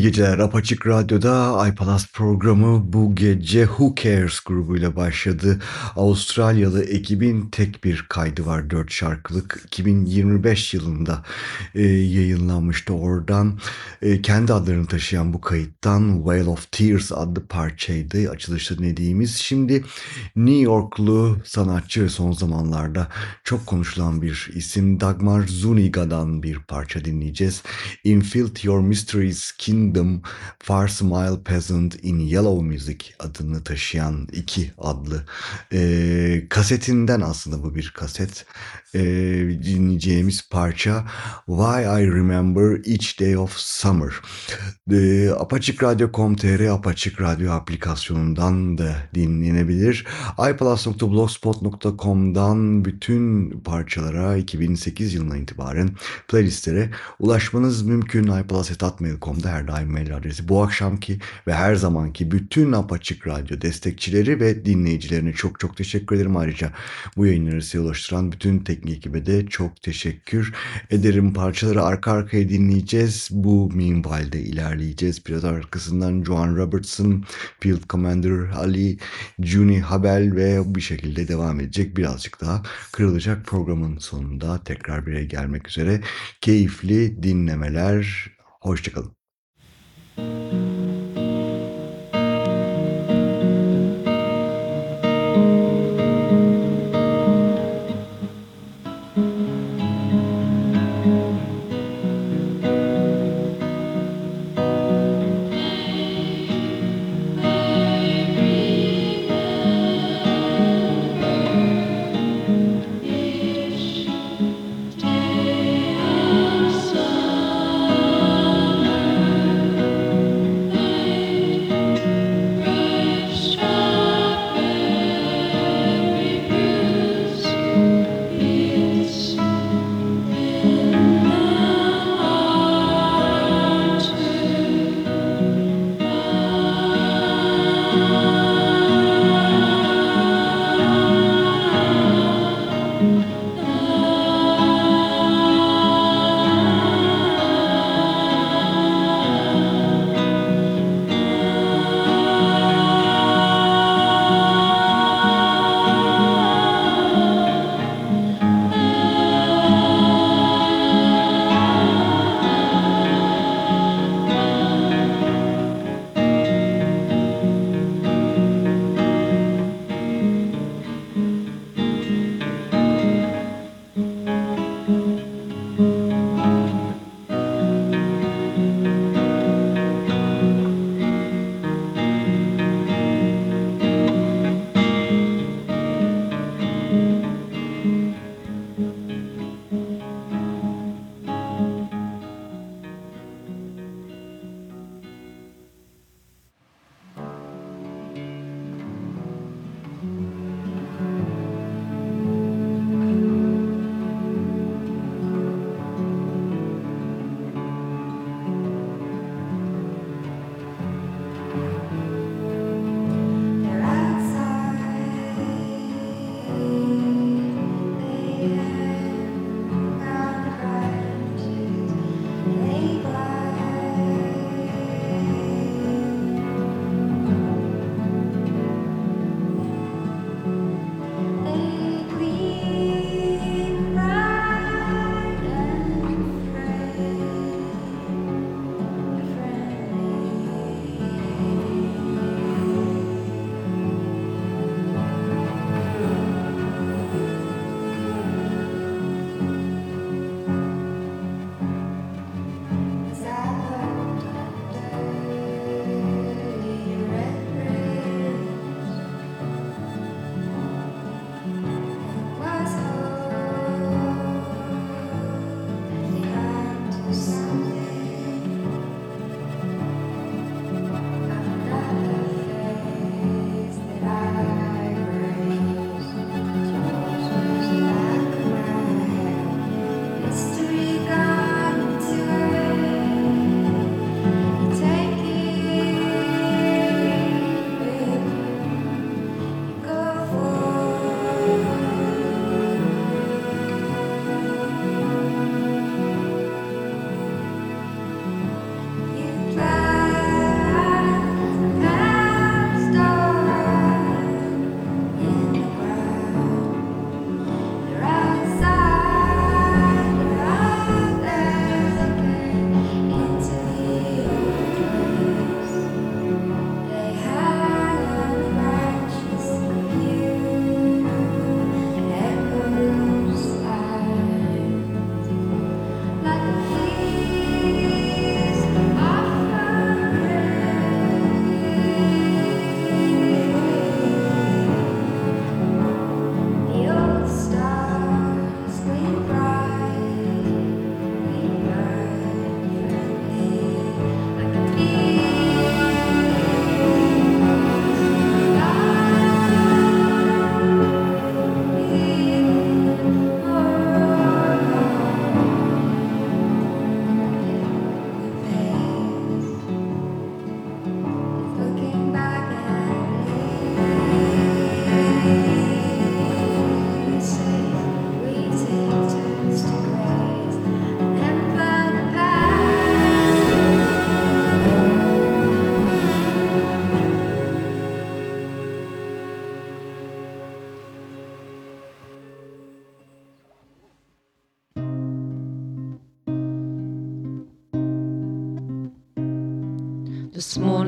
İyi geceler. Apaçık Radyo'da iPalas programı bu gece Who Cares grubuyla başladı. Avustralyalı ekibin tek bir kaydı var. Dört şarkılık. 2025 yılında e, yayınlanmıştı oradan. E, kendi adlarını taşıyan bu kayıttan Whale of Tears adlı parçaydı. Açılışta dinlediğimiz. Şimdi New Yorklu sanatçı son zamanlarda çok konuşulan bir isim. Dagmar Zuniga'dan bir parça dinleyeceğiz. Infill Your Mysteries Kin Kingdom Far Smile Peasant in Yellow Music adını taşıyan iki adlı e, kasetinden aslında bu bir kaset e, dinleyeceğimiz parça Why I Remember Each Day of Summer. E, Apaçık Radyo.com.tr Apaçık Radyo aplikasyonundan da dinlenebilir. iPlus.blogspot.com'dan bütün parçalara 2008 yılına itibaren playlistlere ulaşmanız mümkün. iPlus.mail.com'da her daim mail adresi. Bu akşamki ve her zamanki bütün Apaçık Radyo destekçileri ve dinleyicilerine çok çok teşekkür ederim. Ayrıca bu yayınları size ulaştıran bütün teknik ekibe de çok teşekkür ederim. Parçaları arka arkaya dinleyeceğiz. Bu minvalde ilerleyeceğiz. Biraz arkasından Joan Robertson, Field Commander Ali, Juni Habel ve bir şekilde devam edecek. Birazcık daha kırılacak programın sonunda tekrar bir gelmek üzere. Keyifli dinlemeler. Hoşçakalın. This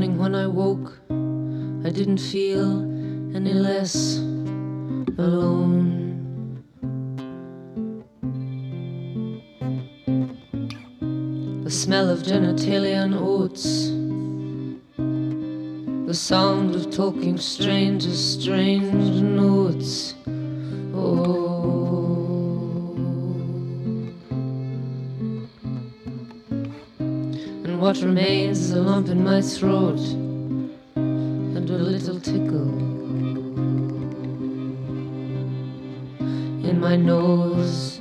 morning when I woke, I didn't feel any less alone. The smell of genitalia and oats, the sound of talking strangers, strange notes. What remains is a lump in my throat and a little tickle in my nose.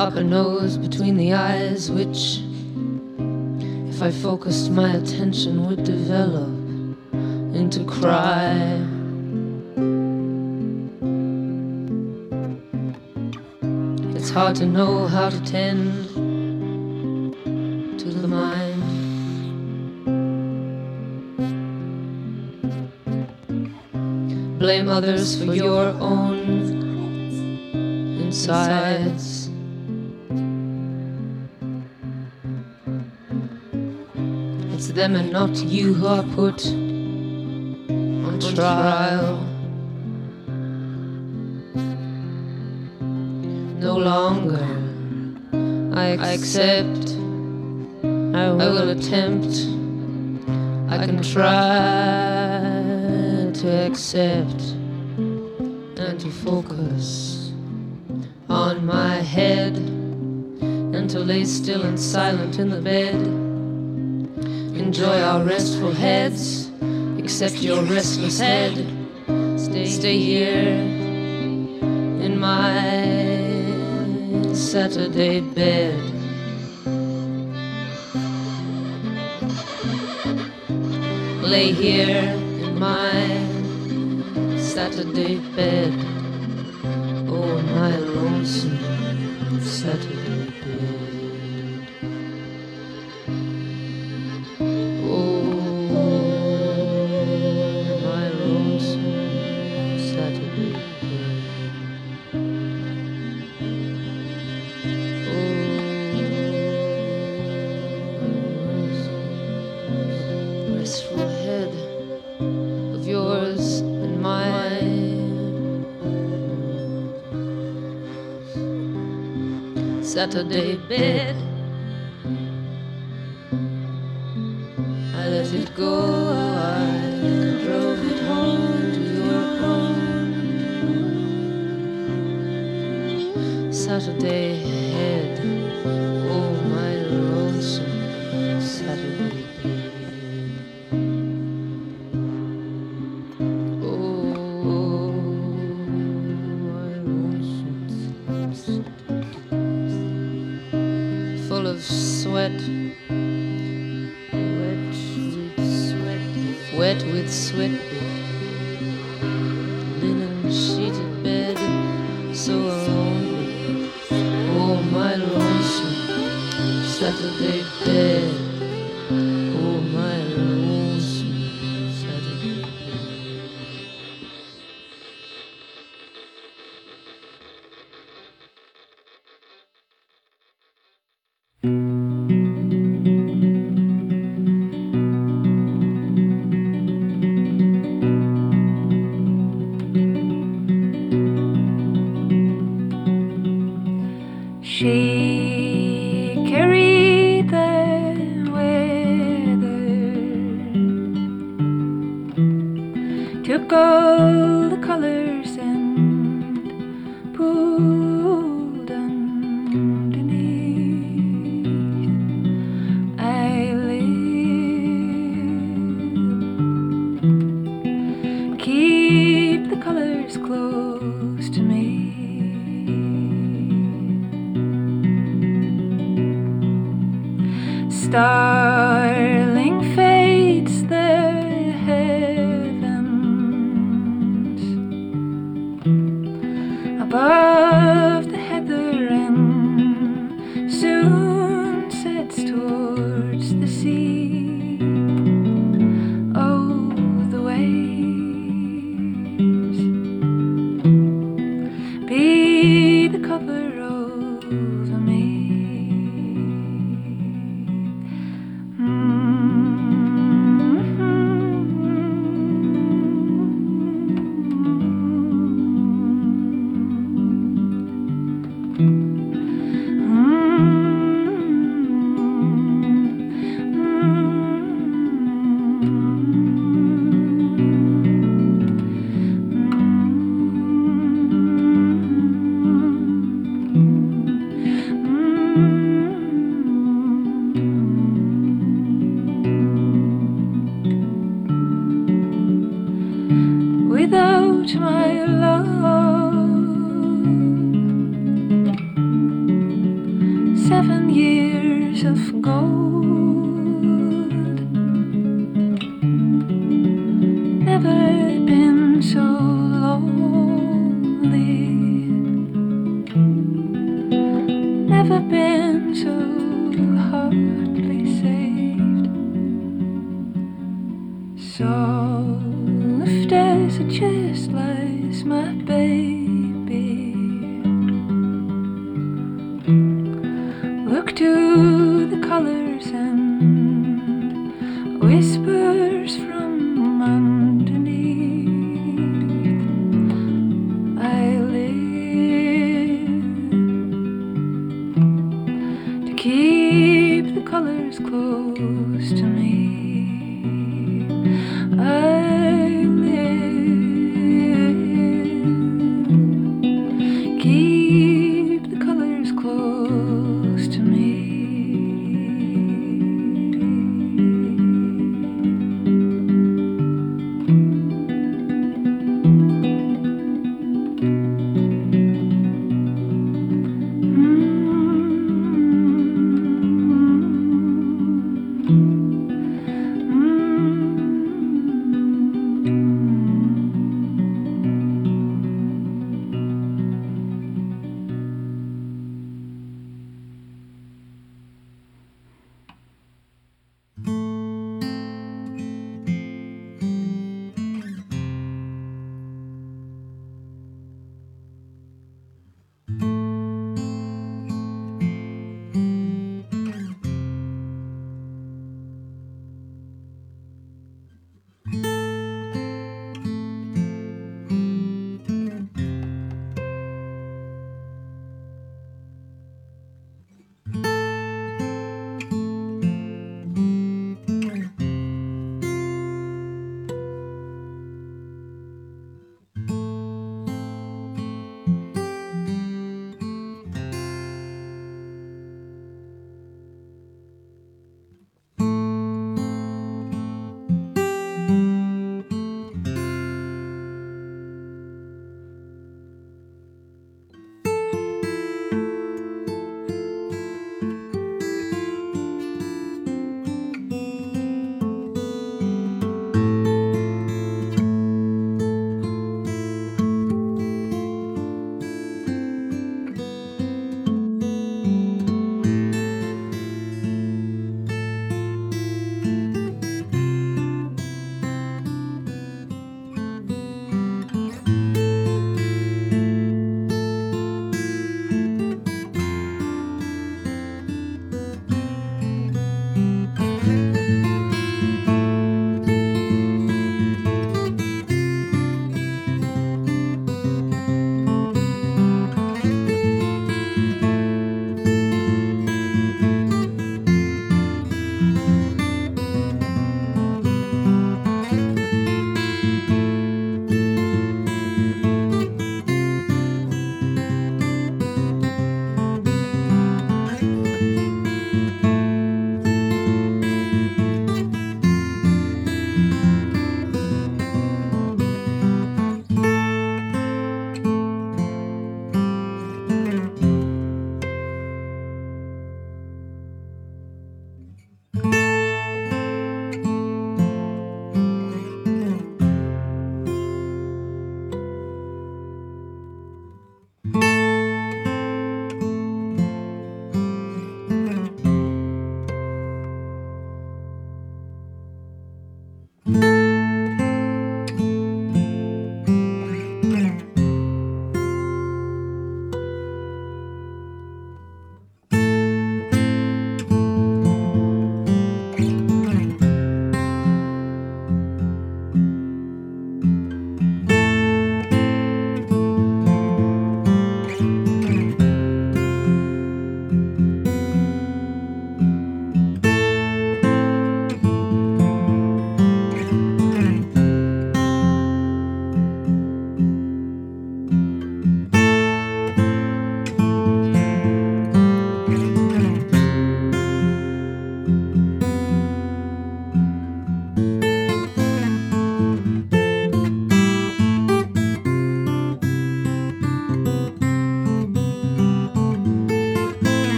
Up a nose between the eyes, which, if I focused my attention, would develop into cry. Hard to know how to tend to the mind. Blame others for your own insides. It's them and not you who are put on trial. I accept, I will attempt, I can try to accept and to focus on my head and to lay still and silent in the bed. Enjoy our restful heads, accept your restless head. Stay, stay here in my Saturday bed. Lay here in my Saturday bed. Oh, my lonesome Saturday Saturday bed. Close to me. Starling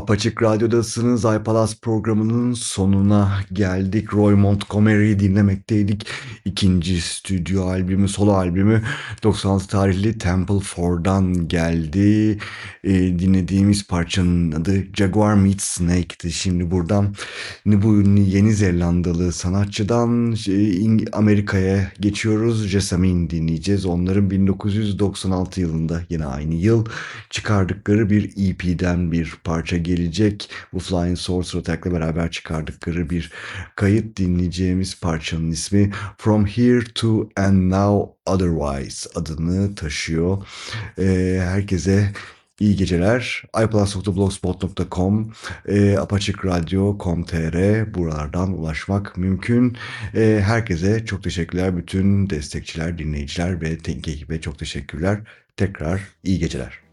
Apaçık Radyo'dasınız. iPalas programının sonuna geldik. Roy Montgomery'i dinlemekteydik. İkinci stüdyo albümü, solo albümü 96 tarihli Temple 4'dan geldi. Ee, dinlediğimiz parçanın adı Jaguar Meets Snake'ti. Şimdi buradan bu Yeni Zelandalı sanatçıdan İng- Amerika'ya geçiyoruz. Jessamine dinleyeceğiz. Onların 1996 yılında yine aynı yıl çıkardıkları bir EP'den bir parça gelecek. Bu Flying Saucer Attack'la beraber çıkardıkları bir kayıt dinleyeceğimiz parçanın ismi From Here to and Now Otherwise adını taşıyor. Ee, herkese iyi geceler. iPlus.blogspot.com e, Apaçık Radyo.com.tr buralardan ulaşmak mümkün. E, herkese çok teşekkürler. Bütün destekçiler, dinleyiciler ve teknik ekibe çok teşekkürler. Tekrar iyi geceler.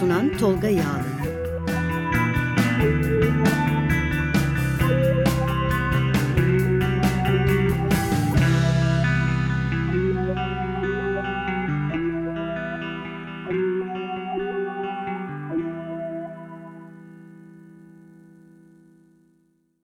Sunan Tolga Yağlı